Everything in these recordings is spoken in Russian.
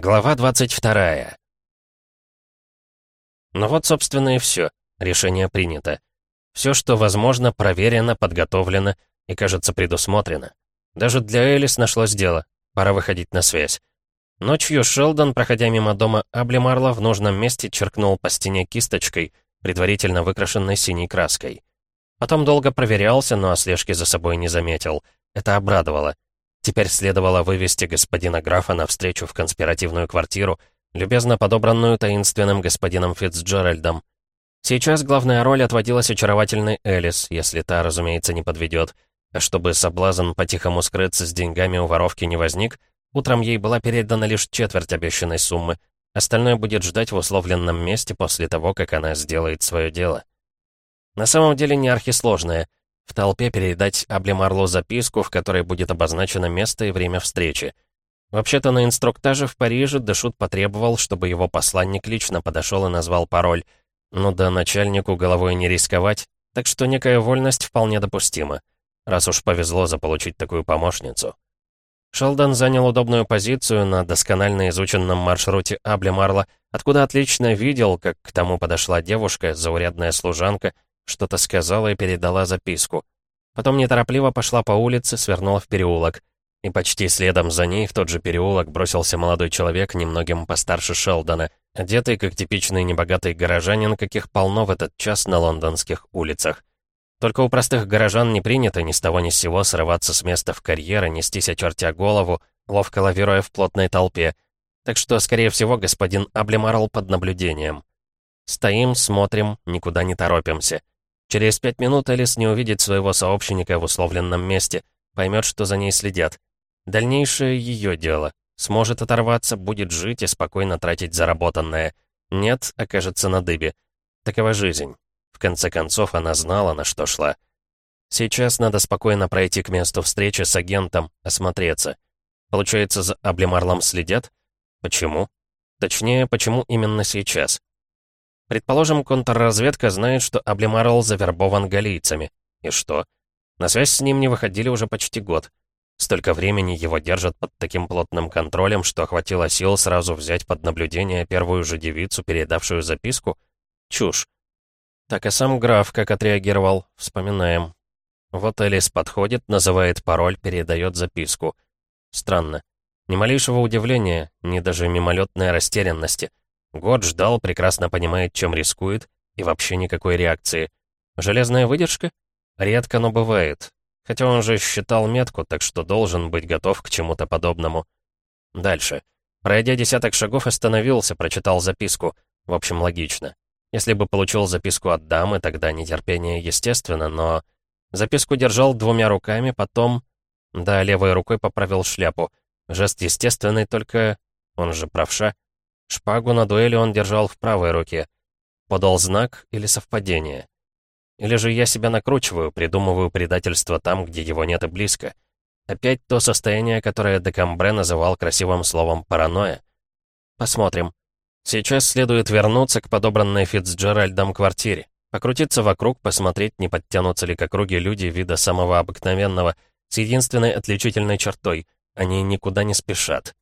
Глава 22. Ну вот, собственно, и все. Решение принято. Все, что возможно, проверено, подготовлено и, кажется, предусмотрено. Даже для Элис нашлось дело. Пора выходить на связь. Ночью Шелдон, проходя мимо дома Аблемарла, в нужном месте черкнул по стене кисточкой, предварительно выкрашенной синей краской. Потом долго проверялся, но слежки за собой не заметил. Это обрадовало. Теперь следовало вывести господина графа на встречу в конспиративную квартиру, любезно подобранную таинственным господином Фитцджеральдом. Сейчас главная роль отводилась очаровательной Элис, если та, разумеется, не подведет. А чтобы соблазн по-тихому скрыться с деньгами у воровки не возник, утром ей была передана лишь четверть обещанной суммы. Остальное будет ждать в условленном месте после того, как она сделает свое дело. На самом деле не архисложное — в толпе передать Аблемарлу записку, в которой будет обозначено место и время встречи. Вообще-то на инструктаже в Париже Дэшут потребовал, чтобы его посланник лично подошел и назвал пароль. Ну да, начальнику головой не рисковать, так что некая вольность вполне допустима, раз уж повезло заполучить такую помощницу. Шелдон занял удобную позицию на досконально изученном маршруте Аблемарла, откуда отлично видел, как к тому подошла девушка, заурядная служанка, что-то сказала и передала записку. Потом неторопливо пошла по улице, свернула в переулок. И почти следом за ней в тот же переулок бросился молодой человек, немногим постарше Шелдона, одетый как типичный небогатый горожанин, каких полно в этот час на лондонских улицах. Только у простых горожан не принято ни с того ни с сего срываться с места в карьер и нестись, очертя голову, ловко лавируя в плотной толпе. Так что, скорее всего, господин Аблемарл под наблюдением. Стоим, смотрим, никуда не торопимся. Через пять минут Элис не увидит своего сообщника в условленном месте, поймет, что за ней следят. Дальнейшее ее дело. Сможет оторваться, будет жить и спокойно тратить заработанное. Нет, окажется на дыбе. Такова жизнь. В конце концов, она знала, на что шла. Сейчас надо спокойно пройти к месту встречи с агентом, осмотреться. Получается, за Аблемарлом следят? Почему? Точнее, почему именно сейчас? Предположим, контрразведка знает, что Аблемарл завербован галийцами. И что? На связь с ним не выходили уже почти год. Столько времени его держат под таким плотным контролем, что хватило сил сразу взять под наблюдение первую же девицу, передавшую записку? Чушь. Так и сам граф как отреагировал, вспоминаем. Вот Элис подходит, называет пароль, передает записку. Странно. Ни малейшего удивления, ни даже мимолетной растерянности. Год ждал, прекрасно понимает, чем рискует, и вообще никакой реакции. Железная выдержка? Редко, но бывает. Хотя он же считал метку, так что должен быть готов к чему-то подобному. Дальше. Пройдя десяток шагов, остановился, прочитал записку. В общем, логично. Если бы получил записку от дамы, тогда нетерпение естественно, но... Записку держал двумя руками, потом... Да, левой рукой поправил шляпу. Жест естественный, только... Он же правша. Шпагу на дуэли он держал в правой руке. Подал знак или совпадение. Или же я себя накручиваю, придумываю предательство там, где его нет и близко. Опять то состояние, которое Декамбре называл красивым словом «паранойя». Посмотрим. Сейчас следует вернуться к подобранной Фитцджеральдом квартире. Покрутиться вокруг, посмотреть, не подтянутся ли к округе люди вида самого обыкновенного, с единственной отличительной чертой — они никуда не спешат.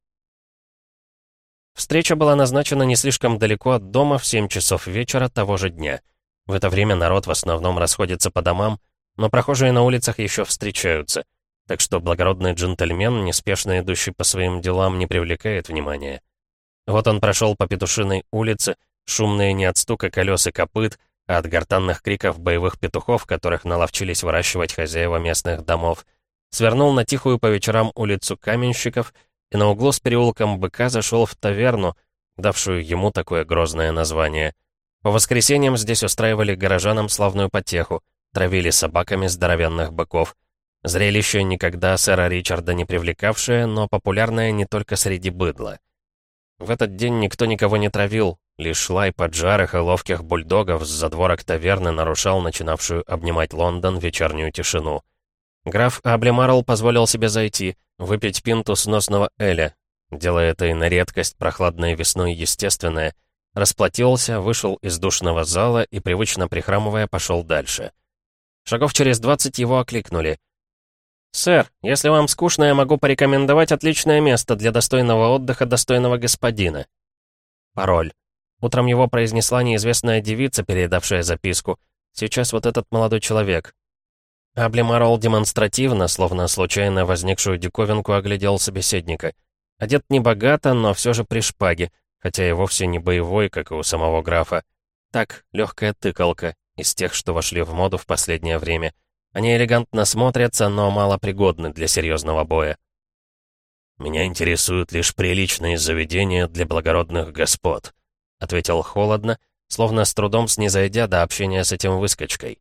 Встреча была назначена не слишком далеко от дома в 7 часов вечера того же дня. В это время народ в основном расходится по домам, но прохожие на улицах еще встречаются, так что благородный джентльмен, неспешно идущий по своим делам, не привлекает внимания. Вот он прошел по Петушиной улице, шумные не от стука колес и копыт, а от гортанных криков боевых петухов, которых наловчились выращивать хозяева местных домов, свернул на тихую по вечерам улицу каменщиков — и на углу с переулком Быка зашел в таверну, давшую ему такое грозное название. По воскресеньям здесь устраивали горожанам славную потеху, травили собаками здоровенных быков. Зрелище никогда сэра Ричарда не привлекавшее, но популярное не только среди быдла. В этот день никто никого не травил, лишь лай поджарых и ловких бульдогов с задворок таверны нарушал начинавшую обнимать Лондон вечернюю тишину. Граф Аблемарл позволил себе зайти, выпить пинту сносного Эля, делая это и на редкость прохладной весной естественное, расплатился, вышел из душного зала и, привычно прихрамывая, пошел дальше. Шагов через двадцать его окликнули. «Сэр, если вам скучно, я могу порекомендовать отличное место для достойного отдыха достойного господина». Пароль. Утром его произнесла неизвестная девица, передавшая записку. Сейчас вот этот молодой человек. Аблемарол демонстративно, словно случайно возникшую диковинку, оглядел собеседника. Одет небогато, но все же при шпаге, хотя и вовсе не боевой, как и у самого графа. Так, легкая тыкалка, из тех, что вошли в моду в последнее время. Они элегантно смотрятся, но мало пригодны для серьезного боя. «Меня интересуют лишь приличные заведения для благородных господ», ответил холодно, словно с трудом снизойдя до общения с этим выскочкой.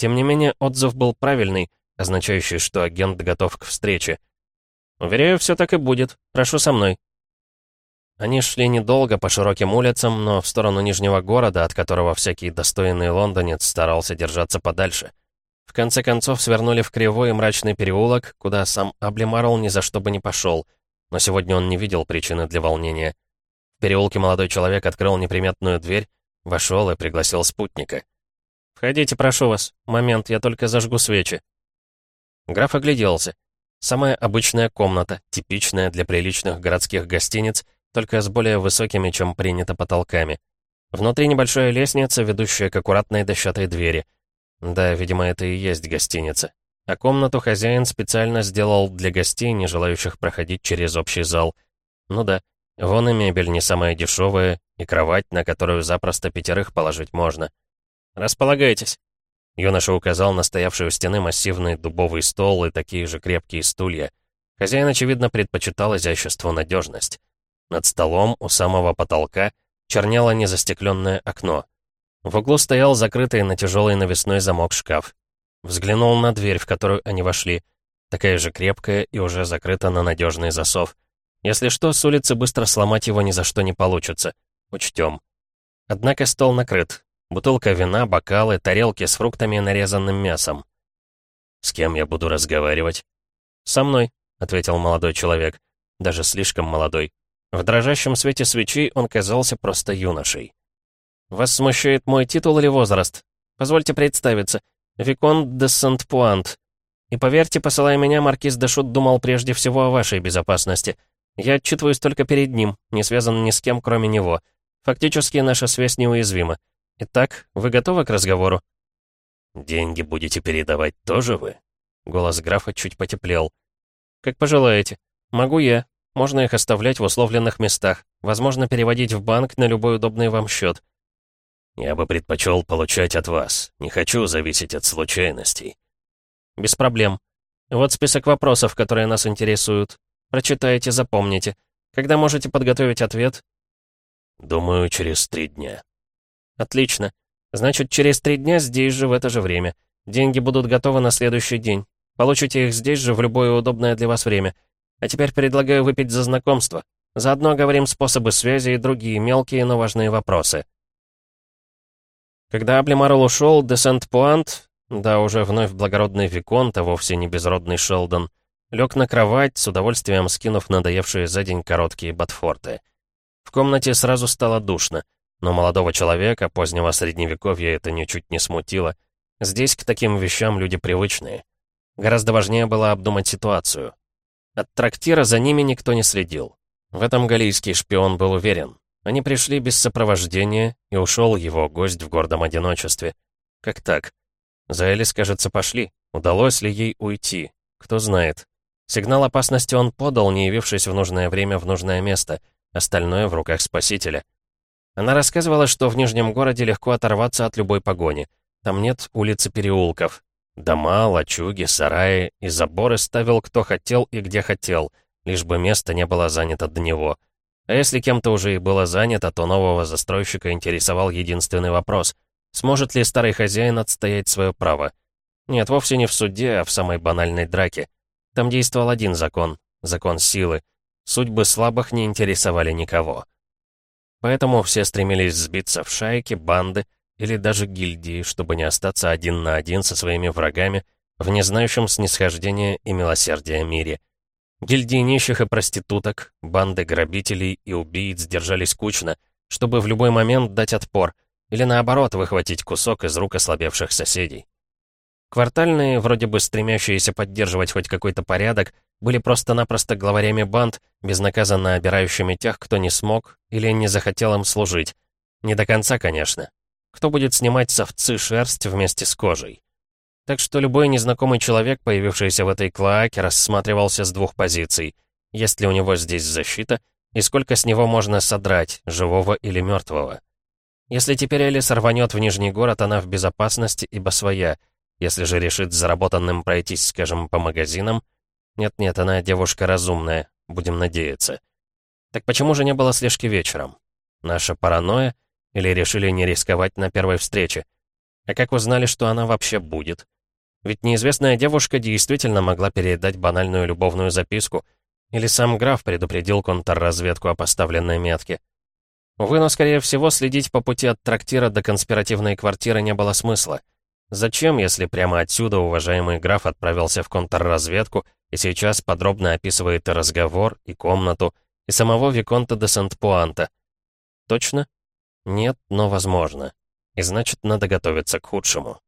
Тем не менее, отзыв был правильный, означающий, что агент готов к встрече. «Уверяю, все так и будет. Прошу со мной». Они шли недолго по широким улицам, но в сторону Нижнего города, от которого всякий достойный лондонец старался держаться подальше. В конце концов свернули в кривой и мрачный переулок, куда сам Аблемарл ни за что бы не пошел. Но сегодня он не видел причины для волнения. В переулке молодой человек открыл неприметную дверь, вошел и пригласил спутника. «Входите, прошу вас. Момент, я только зажгу свечи». Граф огляделся. Самая обычная комната, типичная для приличных городских гостиниц, только с более высокими, чем принято, потолками. Внутри небольшая лестница, ведущая к аккуратной дощатой двери. Да, видимо, это и есть гостиница. А комнату хозяин специально сделал для гостей, не желающих проходить через общий зал. Ну да, вон и мебель не самая дешевая, и кровать, на которую запросто пятерых положить можно. «Располагайтесь». Юноша указал на стоявший у стены массивный дубовый стол и такие же крепкие стулья. Хозяин, очевидно, предпочитал изяществу надежность. Над столом у самого потолка чернело незастекленное окно. В углу стоял закрытый на тяжелый навесной замок шкаф. Взглянул на дверь, в которую они вошли. Такая же крепкая и уже закрыта на надежный засов. Если что, с улицы быстро сломать его ни за что не получится. Учтем. Однако стол накрыт. Бутылка вина, бокалы, тарелки с фруктами и нарезанным мясом. «С кем я буду разговаривать?» «Со мной», — ответил молодой человек. Даже слишком молодой. В дрожащем свете свечей он казался просто юношей. «Вас смущает мой титул или возраст? Позвольте представиться. Викон де Сент-Пуант. И поверьте, посылая меня, маркиз де Шут думал прежде всего о вашей безопасности. Я отчитываюсь только перед ним, не связан ни с кем, кроме него. Фактически, наша связь неуязвима. Итак, вы готовы к разговору?» «Деньги будете передавать тоже вы?» Голос графа чуть потеплел. «Как пожелаете. Могу я. Можно их оставлять в условленных местах. Возможно, переводить в банк на любой удобный вам счет». «Я бы предпочел получать от вас. Не хочу зависеть от случайностей». «Без проблем. Вот список вопросов, которые нас интересуют. Прочитайте, запомните. Когда можете подготовить ответ?» «Думаю, через три дня». «Отлично. Значит, через три дня здесь же в это же время. Деньги будут готовы на следующий день. Получите их здесь же в любое удобное для вас время. А теперь предлагаю выпить за знакомство. Заодно говорим способы связи и другие мелкие, но важные вопросы». Когда Аблемарл ушел, де Сент-Пуант, да уже вновь благородный Виконт, а вовсе не безродный Шелдон, лег на кровать, с удовольствием скинув надоевшие за день короткие ботфорты. В комнате сразу стало душно. Но молодого человека позднего средневековья это ничуть не смутило. Здесь к таким вещам люди привычные. Гораздо важнее было обдумать ситуацию. От трактира за ними никто не следил. В этом галийский шпион был уверен. Они пришли без сопровождения, и ушел его гость в гордом одиночестве. Как так? За Элис, кажется, пошли. Удалось ли ей уйти? Кто знает. Сигнал опасности он подал, не явившись в нужное время в нужное место. Остальное в руках спасителя. Она рассказывала, что в Нижнем городе легко оторваться от любой погони. Там нет улиц и переулков. Дома, лачуги, сараи и заборы ставил кто хотел и где хотел, лишь бы место не было занято до него. А если кем-то уже и было занято, то нового застройщика интересовал единственный вопрос — сможет ли старый хозяин отстоять свое право? Нет, вовсе не в суде, а в самой банальной драке. Там действовал один закон — закон силы. Судьбы слабых не интересовали никого. Поэтому все стремились сбиться в шайки, банды или даже гильдии, чтобы не остаться один на один со своими врагами в незнающем снисхождения и милосердия мире. Гильдии нищих и проституток, банды грабителей и убийц держались кучно, чтобы в любой момент дать отпор или наоборот выхватить кусок из рук ослабевших соседей. Квартальные, вроде бы стремящиеся поддерживать хоть какой-то порядок, были просто-напросто главарями банд, безнаказанно обирающими тех, кто не смог или не захотел им служить. Не до конца, конечно. Кто будет снимать с овцы шерсть вместе с кожей? Так что любой незнакомый человек, появившийся в этой клоаке, рассматривался с двух позиций. Есть ли у него здесь защита, и сколько с него можно содрать, живого или мертвого? Если теперь Элис рванет в Нижний город, она в безопасности, ибо своя — если же решит заработанным пройтись, скажем, по магазинам... Нет-нет, она девушка разумная, будем надеяться. Так почему же не было слежки вечером? Наша паранойя? Или решили не рисковать на первой встрече? А как узнали, что она вообще будет? Ведь неизвестная девушка действительно могла передать банальную любовную записку, или сам граф предупредил контрразведку о поставленной метке. Увы, но, скорее всего, следить по пути от трактира до конспиративной квартиры не было смысла. Зачем, если прямо отсюда уважаемый граф отправился в контрразведку и сейчас подробно описывает и разговор, и комнату, и самого Виконта де Сент-Пуанта? Точно? Нет, но возможно. И значит, надо готовиться к худшему.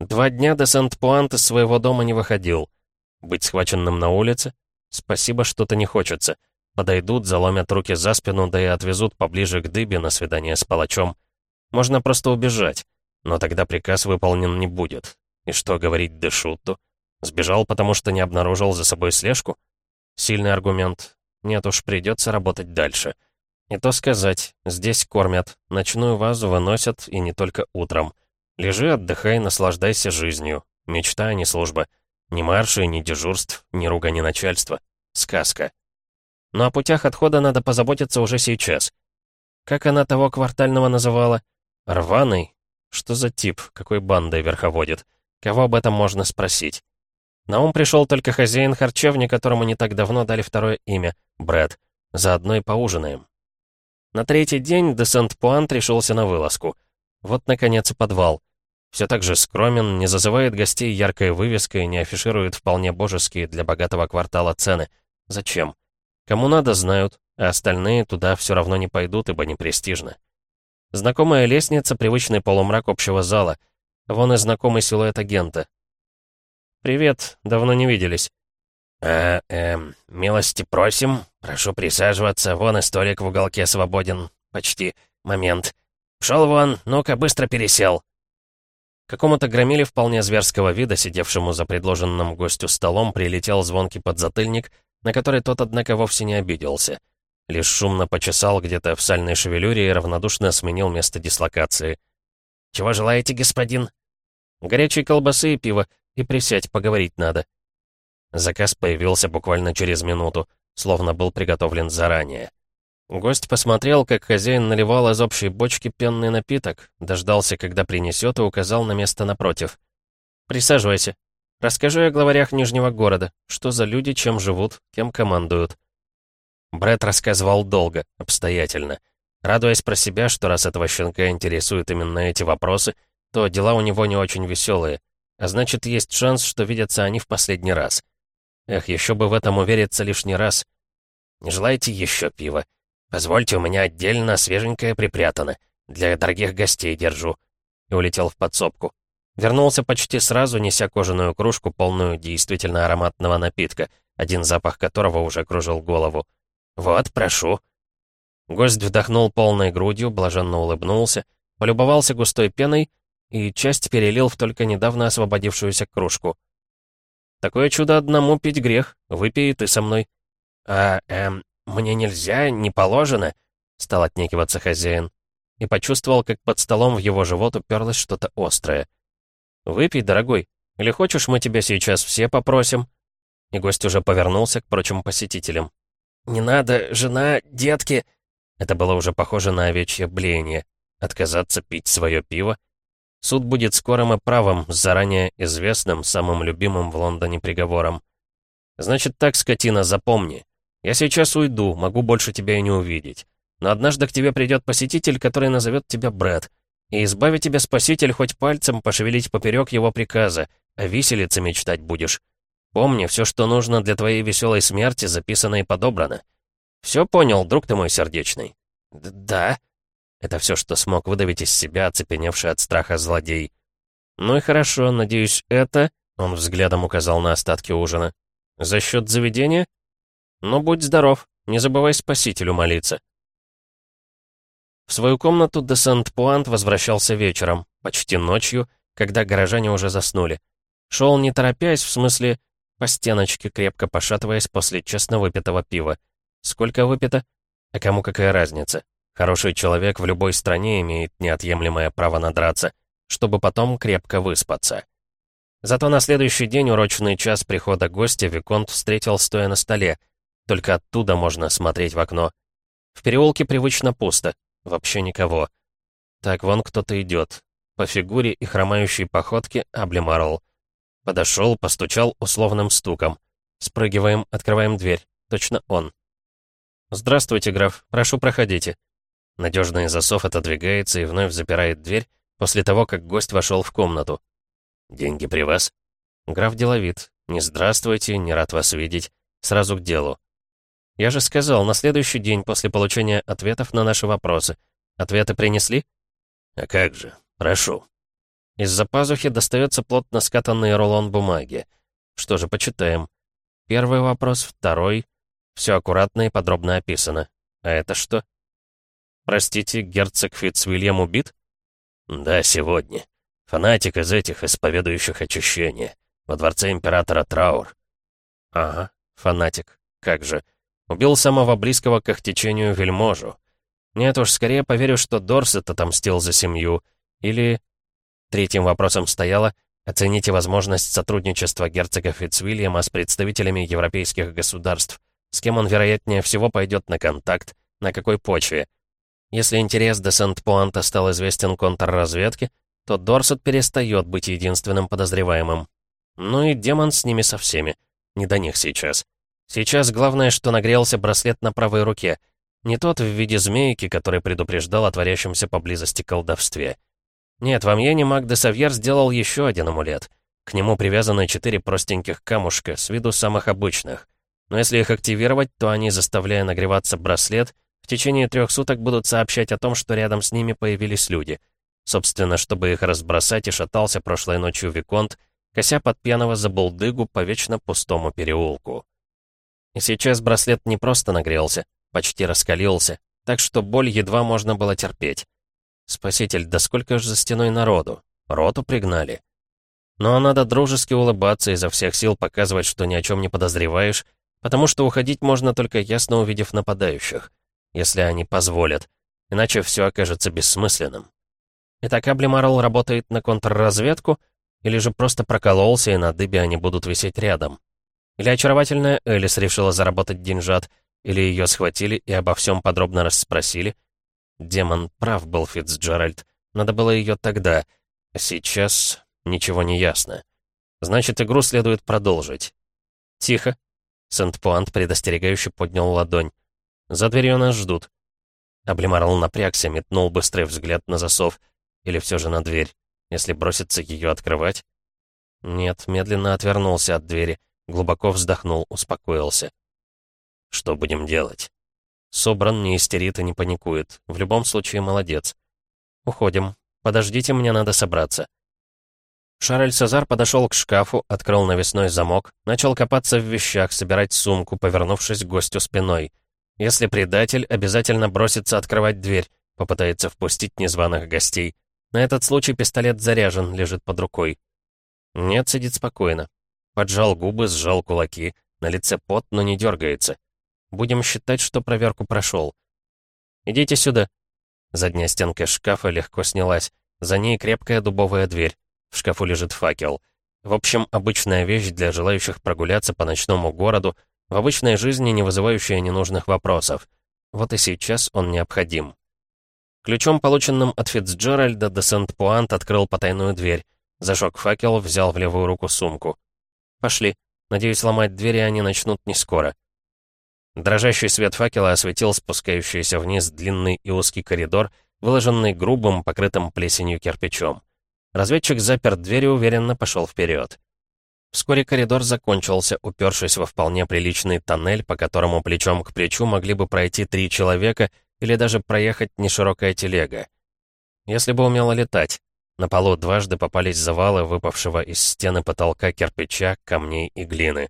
Два дня де Сент-Пуант из своего дома не выходил. Быть схваченным на улице? Спасибо, что-то не хочется. Подойдут, заломят руки за спину, да и отвезут поближе к дыбе на свидание с палачом. Можно просто убежать. Но тогда приказ выполнен не будет. И что говорить Дешутту? Сбежал, потому что не обнаружил за собой слежку? Сильный аргумент. Нет уж, придется работать дальше. И то сказать, здесь кормят, ночную вазу выносят, и не только утром. Лежи, отдыхай, наслаждайся жизнью. Мечта, а не служба. Ни марши, ни дежурств, ни ругани начальства. Сказка. Но о путях отхода надо позаботиться уже сейчас. Как она того квартального называла? Рваный что за тип, какой бандой верховодит? Кого об этом можно спросить? На ум пришел только хозяин харчевни, которому не так давно дали второе имя — Брэд. Заодно и поужинаем. На третий день де Сент-Пуант решился на вылазку. Вот, наконец, и подвал. Все так же скромен, не зазывает гостей яркой вывеской, не афиширует вполне божеские для богатого квартала цены. Зачем? Кому надо, знают, а остальные туда все равно не пойдут, ибо не престижно. Знакомая лестница, привычный полумрак общего зала. Вон и знакомый силуэт агента. «Привет, давно не виделись». «А, эм, милости просим. Прошу присаживаться. Вон и столик в уголке свободен. Почти. Момент. Пшел вон, ну-ка, быстро пересел». Какому-то громиле вполне зверского вида, сидевшему за предложенным гостю столом, прилетел звонкий подзатыльник, на который тот, однако, вовсе не обиделся. Лишь шумно почесал где-то в сальной шевелюре и равнодушно сменил место дислокации. «Чего желаете, господин?» «Горячей колбасы и пива, и присядь, поговорить надо». Заказ появился буквально через минуту, словно был приготовлен заранее. Гость посмотрел, как хозяин наливал из общей бочки пенный напиток, дождался, когда принесет, и указал на место напротив. «Присаживайся. Расскажи о главарях Нижнего города. Что за люди, чем живут, кем командуют?» Брэд рассказывал долго, обстоятельно. Радуясь про себя, что раз этого щенка интересуют именно эти вопросы, то дела у него не очень веселые. А значит, есть шанс, что видятся они в последний раз. Эх, еще бы в этом увериться лишний раз. Не желаете еще пива? Позвольте, у меня отдельно свеженькое припрятано. Для дорогих гостей держу. И улетел в подсобку. Вернулся почти сразу, неся кожаную кружку, полную действительно ароматного напитка, один запах которого уже кружил голову. «Вот, прошу». Гость вдохнул полной грудью, блаженно улыбнулся, полюбовался густой пеной и часть перелил в только недавно освободившуюся кружку. «Такое чудо одному пить грех, выпей ты со мной». «А, эм, мне нельзя, не положено», — стал отнекиваться хозяин. И почувствовал, как под столом в его живот уперлось что-то острое. «Выпей, дорогой, или хочешь, мы тебя сейчас все попросим?» И гость уже повернулся к прочим посетителям. «Не надо, жена, детки!» Это было уже похоже на овечье блеяние. Отказаться пить свое пиво? Суд будет скорым и правым, заранее известным, самым любимым в Лондоне приговором. «Значит так, скотина, запомни. Я сейчас уйду, могу больше тебя и не увидеть. Но однажды к тебе придет посетитель, который назовет тебя Брэд. И избавит тебя спаситель хоть пальцем пошевелить поперек его приказа, а виселице мечтать будешь. Помни, все, что нужно для твоей веселой смерти, записано и подобрано. Все понял, друг ты мой сердечный?» «Да». Это все, что смог выдавить из себя, оцепеневший от страха злодей. «Ну и хорошо, надеюсь, это...» — он взглядом указал на остатки ужина. «За счет заведения? Ну, будь здоров, не забывай спасителю молиться». В свою комнату де Сент-Пуант возвращался вечером, почти ночью, когда горожане уже заснули. Шел не торопясь, в смысле, по стеночке, крепко пошатываясь после честно выпитого пива. Сколько выпито? А кому какая разница? Хороший человек в любой стране имеет неотъемлемое право надраться, чтобы потом крепко выспаться. Зато на следующий день урочный час прихода гостя Виконт встретил стоя на столе. Только оттуда можно смотреть в окно. В переулке привычно пусто, вообще никого. Так, вон кто-то идет. По фигуре и хромающей походке облемарл. Подошел, постучал условным стуком. Спрыгиваем, открываем дверь. Точно он. «Здравствуйте, граф. Прошу, проходите». Надежный засов отодвигается и вновь запирает дверь после того, как гость вошел в комнату. «Деньги при вас?» Граф деловит. «Не здравствуйте, не рад вас видеть. Сразу к делу». «Я же сказал, на следующий день после получения ответов на наши вопросы. Ответы принесли?» «А как же? Прошу». Из-за пазухи достается плотно скатанный рулон бумаги. Что же, почитаем. Первый вопрос, второй. Все аккуратно и подробно описано. А это что? Простите, герцог Фитцвильям убит? Да, сегодня. Фанатик из этих, исповедующих очищение. Во дворце императора Траур. Ага, фанатик. Как же. Убил самого близкого к их течению вельможу. Нет уж, скорее поверю, что Дорсет отомстил за семью. Или Третьим вопросом стояло «Оцените возможность сотрудничества герцога Фитцвильяма с представителями европейских государств. С кем он, вероятнее всего, пойдет на контакт, на какой почве. Если интерес де Сент-Пуанта стал известен контрразведке, то Дорсет перестает быть единственным подозреваемым. Ну и демон с ними со всеми. Не до них сейчас. Сейчас главное, что нагрелся браслет на правой руке. Не тот в виде змейки, который предупреждал о творящемся поблизости колдовстве. Нет, в Амьене маг де Савьер сделал еще один амулет. К нему привязаны четыре простеньких камушка, с виду самых обычных. Но если их активировать, то они, заставляя нагреваться браслет, в течение трех суток будут сообщать о том, что рядом с ними появились люди. Собственно, чтобы их разбросать, и шатался прошлой ночью Виконт, кося под пьяного забулдыгу по вечно пустому переулку. И сейчас браслет не просто нагрелся, почти раскалился, так что боль едва можно было терпеть. Спаситель, да сколько ж за стеной народу? Роту пригнали. Но надо дружески улыбаться изо всех сил показывать, что ни о чем не подозреваешь, потому что уходить можно только ясно увидев нападающих, если они позволят, иначе все окажется бессмысленным. Итак, Аблимарл работает на контрразведку, или же просто прокололся, и на дыбе они будут висеть рядом. Или очаровательная Элис решила заработать деньжат, или ее схватили и обо всем подробно расспросили, Демон прав был, Фицджеральд. Надо было ее тогда. А сейчас ничего не ясно. Значит, игру следует продолжить. Тихо. Сент-Пуант предостерегающе поднял ладонь. За дверью нас ждут. Облимарл напрягся, метнул быстрый взгляд на засов. Или все же на дверь. Если бросится ее открывать? Нет, медленно отвернулся от двери. Глубоко вздохнул, успокоился. «Что будем делать?» Собран, не истерит и не паникует. В любом случае, молодец. Уходим. Подождите, мне надо собраться. Шарль Сезар подошел к шкафу, открыл навесной замок, начал копаться в вещах, собирать сумку, повернувшись к гостю спиной. Если предатель, обязательно бросится открывать дверь, попытается впустить незваных гостей. На этот случай пистолет заряжен, лежит под рукой. Нет, сидит спокойно. Поджал губы, сжал кулаки. На лице пот, но не дергается. Будем считать, что проверку прошел. «Идите сюда». Задняя стенка шкафа легко снялась. За ней крепкая дубовая дверь. В шкафу лежит факел. В общем, обычная вещь для желающих прогуляться по ночному городу, в обычной жизни не вызывающая ненужных вопросов. Вот и сейчас он необходим. Ключом, полученным от Фицджеральда, де Сент-Пуант открыл потайную дверь. Зажег факел, взял в левую руку сумку. «Пошли. Надеюсь, ломать двери они начнут не скоро». Дрожащий свет факела осветил спускающийся вниз длинный и узкий коридор, выложенный грубым, покрытым плесенью кирпичом. Разведчик запер дверь и уверенно пошел вперед. Вскоре коридор закончился, упершись во вполне приличный тоннель, по которому плечом к плечу могли бы пройти три человека или даже проехать неширокая телега. Если бы умела летать. На полу дважды попались завалы выпавшего из стены потолка кирпича, камней и глины.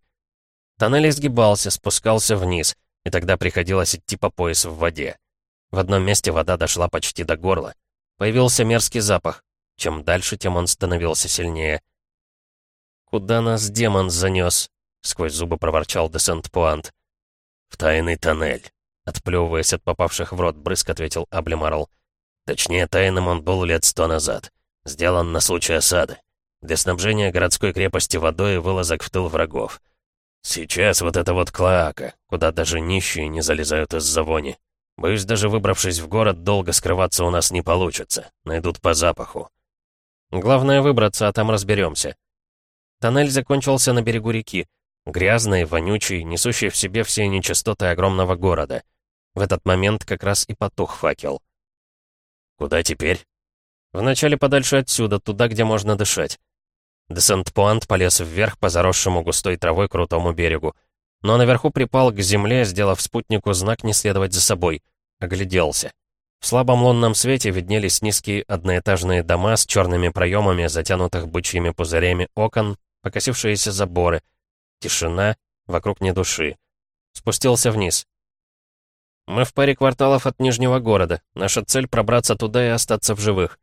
Тоннель изгибался, спускался вниз, и тогда приходилось идти по пояс в воде. В одном месте вода дошла почти до горла. Появился мерзкий запах. Чем дальше, тем он становился сильнее. «Куда нас демон занес?» — сквозь зубы проворчал Десент Пуант. «В тайный тоннель», — отплевываясь от попавших в рот брызг, ответил Аблемарл. «Точнее, тайным он был лет сто назад. Сделан на случай осады. Для снабжения городской крепости водой и вылазок в тыл врагов. Сейчас вот это вот клоака, куда даже нищие не залезают из-за вони. Боюсь, даже выбравшись в город, долго скрываться у нас не получится. Найдут по запаху. Главное выбраться, а там разберемся. Тоннель закончился на берегу реки, грязный, вонючий, несущий в себе все нечистоты огромного города. В этот момент как раз и потух факел. «Куда теперь?» «Вначале подальше отсюда, туда, где можно дышать». Десент-пуант полез вверх по заросшему густой травой крутому берегу. Но наверху припал к земле, сделав спутнику знак не следовать за собой. Огляделся. В слабом лунном свете виднелись низкие одноэтажные дома с черными проемами, затянутых бычьими пузырями окон, покосившиеся заборы. Тишина, вокруг ни души. Спустился вниз. «Мы в паре кварталов от Нижнего города. Наша цель — пробраться туда и остаться в живых».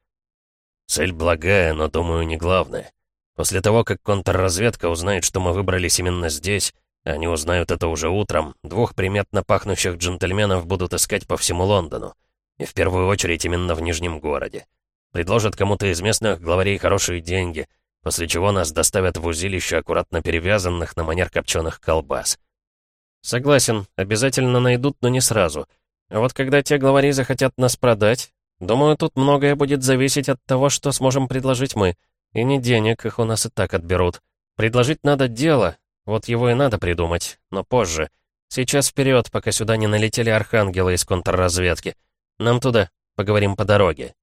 «Цель благая, но, думаю, не главная. После того, как контрразведка узнает, что мы выбрались именно здесь, они узнают это уже утром, двух приметно пахнущих джентльменов будут искать по всему Лондону. И в первую очередь именно в Нижнем городе. Предложат кому-то из местных главарей хорошие деньги, после чего нас доставят в узилище аккуратно перевязанных на манер копченых колбас. Согласен, обязательно найдут, но не сразу. А вот когда те главари захотят нас продать, думаю, тут многое будет зависеть от того, что сможем предложить мы. И не денег, их у нас и так отберут. Предложить надо дело, вот его и надо придумать, но позже. Сейчас вперед, пока сюда не налетели архангелы из контрразведки. Нам туда. Поговорим по дороге.